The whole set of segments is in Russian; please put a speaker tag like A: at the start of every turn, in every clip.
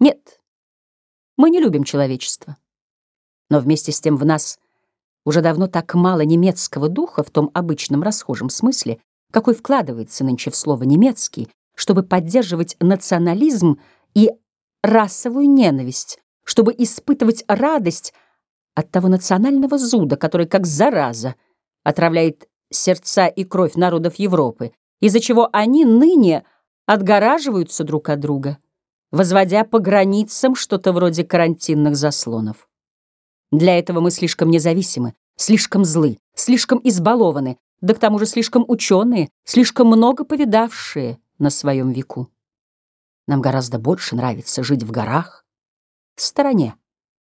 A: Нет, мы не любим человечество. Но вместе с тем в нас уже давно так мало немецкого духа в том обычном расхожем смысле, какой вкладывается нынче в слово «немецкий», чтобы поддерживать национализм и расовую ненависть, чтобы испытывать радость от того национального зуда, который, как зараза, отравляет сердца и кровь народов Европы, из-за чего они ныне отгораживаются друг от друга, возводя по границам что-то вроде карантинных заслонов. Для этого мы слишком независимы, слишком злы, слишком избалованы, да к тому же слишком ученые, слишком много повидавшие на своем веку. Нам гораздо больше нравится жить в горах, в стороне,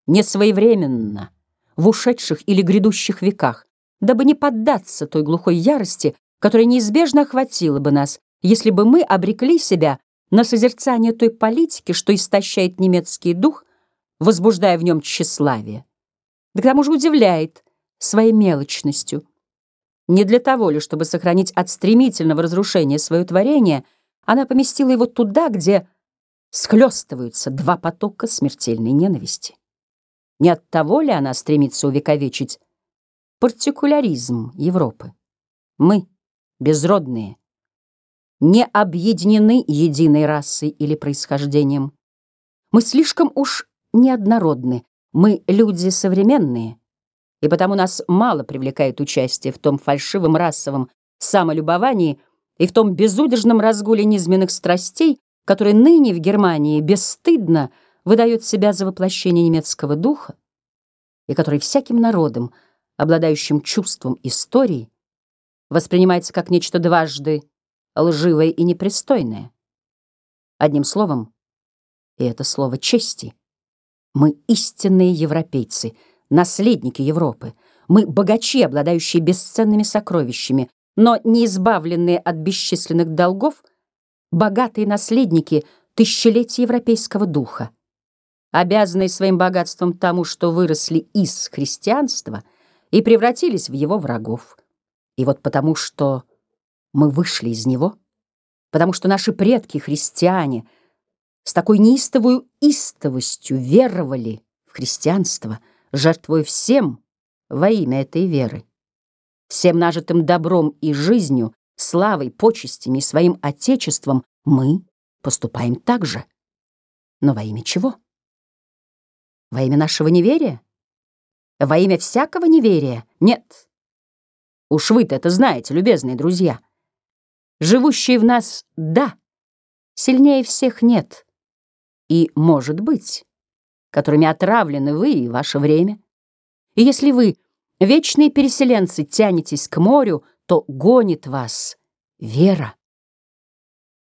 A: не своевременно, в ушедших или грядущих веках, дабы не поддаться той глухой ярости, которая неизбежно охватила бы нас, если бы мы обрекли себя на созерцание той политики, что истощает немецкий дух, возбуждая в нем тщеславие. Да к тому же удивляет своей мелочностью. Не для того ли, чтобы сохранить от стремительного разрушения свое творение, она поместила его туда, где схлестываются два потока смертельной ненависти. Не от того ли она стремится увековечить партикуляризм Европы? Мы, безродные, не объединены единой расой или происхождением. Мы слишком уж неоднородны, мы люди современные, и потому нас мало привлекает участие в том фальшивом расовом самолюбовании и в том безудержном разгуле низменных страстей, который ныне в Германии бесстыдно выдает себя за воплощение немецкого духа, и который всяким народом, обладающим чувством истории, воспринимается как нечто дважды лживое и непристойное. Одним словом, и это слово чести, мы истинные европейцы, наследники Европы, мы богачи, обладающие бесценными сокровищами, но не избавленные от бесчисленных долгов, богатые наследники тысячелетий европейского духа, обязанные своим богатством тому, что выросли из христианства и превратились в его врагов. И вот потому, что мы вышли из него, потому что наши предки, христиане, с такой неистовой истовостью веровали в христианство, жертвуя всем во имя этой веры, всем нажитым добром и жизнью, славой, почестями и своим отечеством, мы поступаем так же. Но во имя чего? Во имя нашего неверия? Во имя всякого неверия? Нет. Уж вы-то это знаете, любезные друзья. Живущие в нас — да, сильнее всех нет. И, может быть, которыми отравлены вы и ваше время. И если вы, вечные переселенцы, тянетесь к морю, то гонит вас вера.